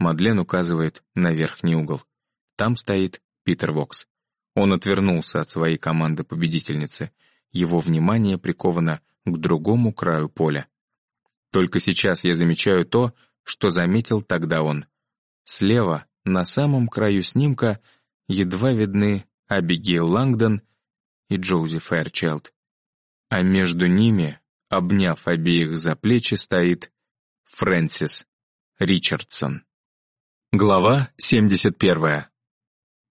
Мадлен указывает на верхний угол. Там стоит Питер Вокс. Он отвернулся от своей команды победительницы. Его внимание приковано к другому краю поля. Только сейчас я замечаю то, что заметил тогда он. Слева, на самом краю снимка, едва видны Абигейл Лангдон и Джоузи Фэрчелд. А между ними, обняв обеих за плечи, стоит Фрэнсис Ричардсон. Глава 71.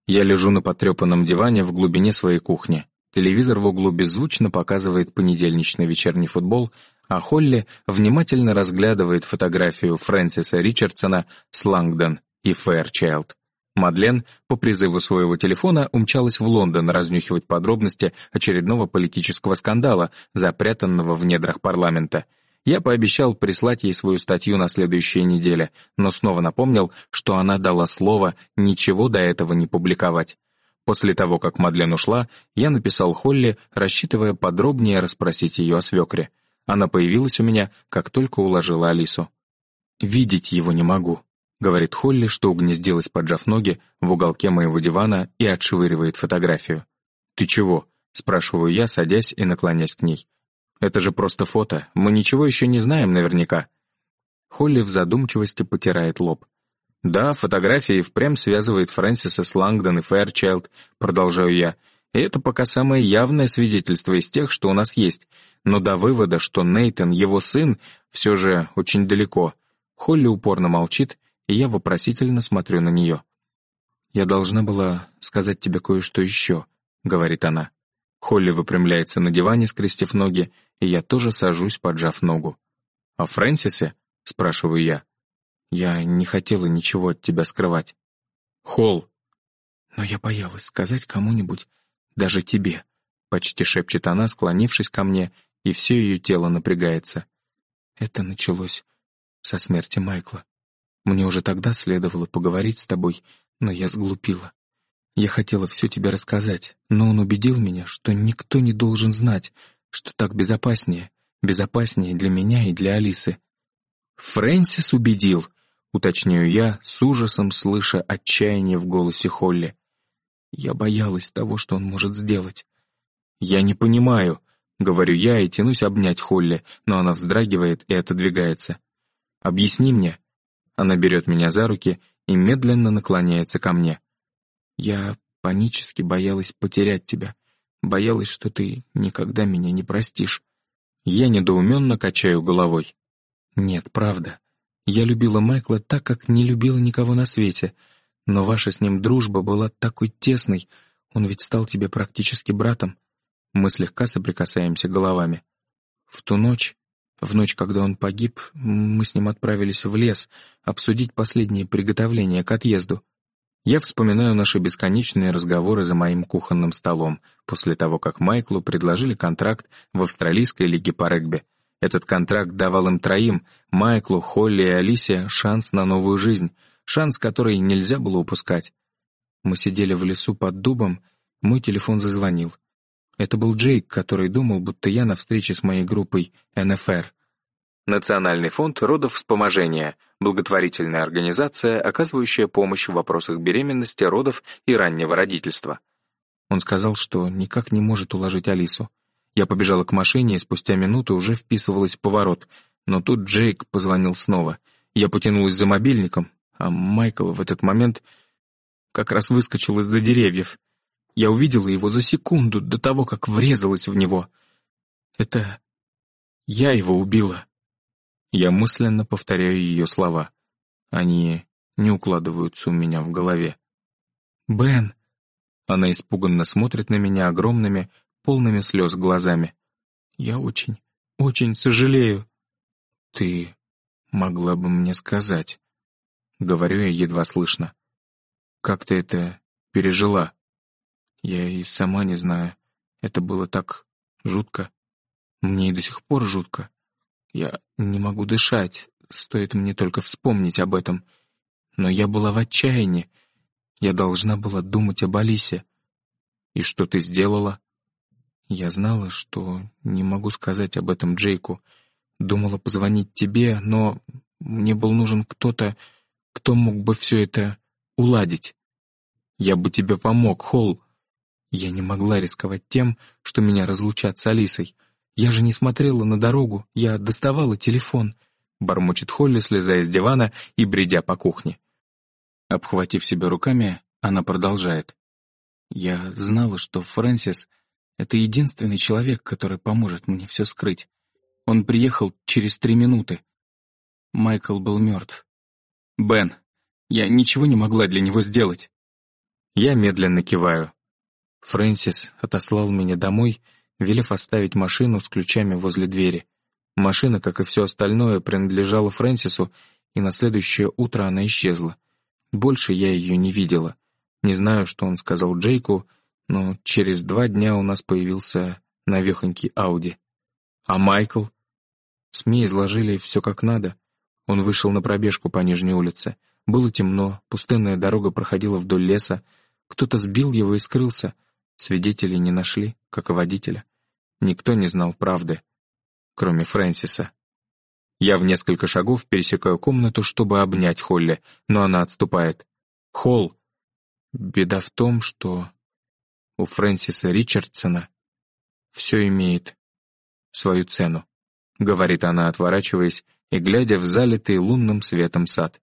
Я лежу на потрепанном диване в глубине своей кухни. Телевизор в углу беззвучно показывает понедельничный вечерний футбол, а Холли внимательно разглядывает фотографию Фрэнсиса Ричардсона с Лангдон и Фэрчайлд. Мадлен по призыву своего телефона умчалась в Лондон разнюхивать подробности очередного политического скандала, запрятанного в недрах парламента — я пообещал прислать ей свою статью на следующей неделе, но снова напомнил, что она дала слово ничего до этого не публиковать. После того, как Мадлен ушла, я написал Холли, рассчитывая подробнее расспросить ее о свекре. Она появилась у меня, как только уложила Алису. «Видеть его не могу», — говорит Холли, что угнездилась, поджав ноги, в уголке моего дивана и отшвыривает фотографию. «Ты чего?» — спрашиваю я, садясь и наклонясь к ней. Это же просто фото, мы ничего еще не знаем наверняка». Холли в задумчивости потирает лоб. «Да, фотография и впрямь связывает Фрэнсиса с Лангдон и Фэрчайлд», продолжаю я. И это пока самое явное свидетельство из тех, что у нас есть. Но до вывода, что Нейтон его сын, все же очень далеко. Холли упорно молчит, и я вопросительно смотрю на нее. «Я должна была сказать тебе кое-что еще», — говорит она. Холли выпрямляется на диване, скрестив ноги, и я тоже сажусь, поджав ногу. «О Фрэнсисе?» — спрашиваю я. «Я не хотела ничего от тебя скрывать». «Холл!» «Но я боялась сказать кому-нибудь, даже тебе», — почти шепчет она, склонившись ко мне, и все ее тело напрягается. Это началось со смерти Майкла. Мне уже тогда следовало поговорить с тобой, но я сглупила. Я хотела все тебе рассказать, но он убедил меня, что никто не должен знать, что так безопаснее, безопаснее для меня и для Алисы. «Фрэнсис убедил», — уточняю я, с ужасом слыша отчаяние в голосе Холли. Я боялась того, что он может сделать. «Я не понимаю», — говорю я и тянусь обнять Холли, но она вздрагивает и отодвигается. «Объясни мне». Она берет меня за руки и медленно наклоняется ко мне. Я панически боялась потерять тебя, боялась, что ты никогда меня не простишь. Я недоуменно качаю головой. Нет, правда. Я любила Майкла так, как не любила никого на свете, но ваша с ним дружба была такой тесной, он ведь стал тебе практически братом. Мы слегка соприкасаемся головами. В ту ночь, в ночь, когда он погиб, мы с ним отправились в лес обсудить последние приготовления к отъезду. Я вспоминаю наши бесконечные разговоры за моим кухонным столом, после того, как Майклу предложили контракт в Австралийской лиге по регби. Этот контракт давал им троим, Майклу, Холли и Алисе, шанс на новую жизнь, шанс, который нельзя было упускать. Мы сидели в лесу под дубом, мой телефон зазвонил. Это был Джейк, который думал, будто я на встрече с моей группой НФР. Национальный фонд родовспоможения – благотворительная организация, оказывающая помощь в вопросах беременности, родов и раннего родительства. Он сказал, что никак не может уложить Алису. Я побежала к машине и спустя минуту уже вписывалась в поворот, но тут Джейк позвонил снова. Я потянулась за мобильником, а Майкл в этот момент как раз выскочил из-за деревьев. Я увидела его за секунду до того, как врезалась в него. Это я его убила. Я мысленно повторяю ее слова. Они не укладываются у меня в голове. «Бен!» Она испуганно смотрит на меня огромными, полными слез глазами. «Я очень, очень сожалею». «Ты могла бы мне сказать?» Говорю я едва слышно. «Как ты это пережила?» Я и сама не знаю. Это было так жутко. Мне и до сих пор жутко. Я не могу дышать, стоит мне только вспомнить об этом. Но я была в отчаянии. Я должна была думать об Алисе. И что ты сделала? Я знала, что не могу сказать об этом Джейку. Думала позвонить тебе, но мне был нужен кто-то, Кто мог бы все это уладить? Я бы тебе помог, Холл. Я не могла рисковать тем, что меня разлучат с Алисой. Я же не смотрела на дорогу, я доставала телефон. Бормочет Холли, слезая с дивана и бредя по кухне. Обхватив себя руками, она продолжает. Я знала, что Фрэнсис — это единственный человек, который поможет мне все скрыть. Он приехал через три минуты. Майкл был мертв. «Бен, я ничего не могла для него сделать». Я медленно киваю. Фрэнсис отослал меня домой, велев оставить машину с ключами возле двери. Машина, как и все остальное, принадлежала Фрэнсису, и на следующее утро она исчезла. Больше я ее не видела. Не знаю, что он сказал Джейку, но через два дня у нас появился навехонький Ауди. А Майкл? СМИ изложили все как надо. Он вышел на пробежку по Нижней улице. Было темно, пустынная дорога проходила вдоль леса. Кто-то сбил его и скрылся. Свидетелей не нашли, как и водителя. Никто не знал правды, кроме Фрэнсиса. Я в несколько шагов пересекаю комнату, чтобы обнять Холли, но она отступает. «Холл!» Беда в том, что у Фрэнсиса Ричардсона все имеет свою цену, говорит она, отворачиваясь и глядя в залитый лунным светом сад.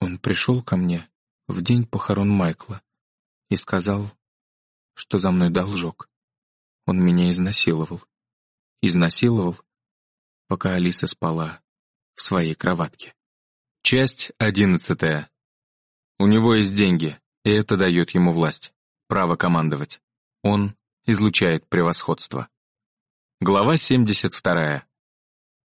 Он пришел ко мне в день похорон Майкла и сказал, что за мной должок. Он меня изнасиловал. Изнасиловал, пока Алиса спала в своей кроватке. Часть одиннадцатая. У него есть деньги, и это дает ему власть, право командовать. Он излучает превосходство. Глава 72.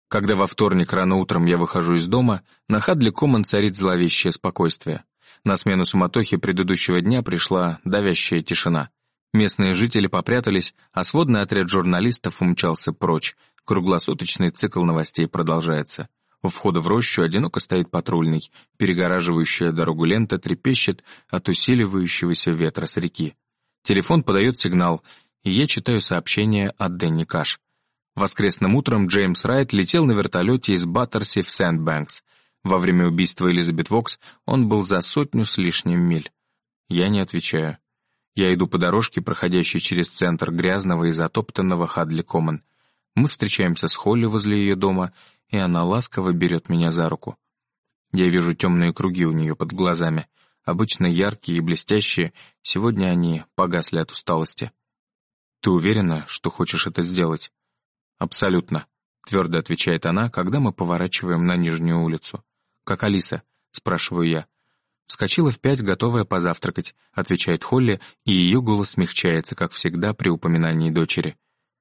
Когда во вторник рано утром я выхожу из дома, на Хадли Коммон царит зловещее спокойствие. На смену суматохи предыдущего дня пришла давящая тишина. Местные жители попрятались, а сводный отряд журналистов умчался прочь. Круглосуточный цикл новостей продолжается. У входа в рощу одиноко стоит патрульный, перегораживающая дорогу лента трепещет от усиливающегося ветра с реки. Телефон подает сигнал, и я читаю сообщение от Дэнни Каш. Воскресным утром Джеймс Райт летел на вертолете из Баттерси в Сэндбэнкс. Во время убийства Элизабет Вокс он был за сотню с лишним миль. Я не отвечаю. Я иду по дорожке, проходящей через центр грязного и затоптанного Хадли Коммон. Мы встречаемся с Холли возле ее дома, и она ласково берет меня за руку. Я вижу темные круги у нее под глазами, обычно яркие и блестящие, сегодня они погасли от усталости. «Ты уверена, что хочешь это сделать?» «Абсолютно», — твердо отвечает она, когда мы поворачиваем на нижнюю улицу. «Как Алиса?» — спрашиваю я. «Вскочила в пять, готовая позавтракать», — отвечает Холли, и ее голос смягчается, как всегда при упоминании дочери.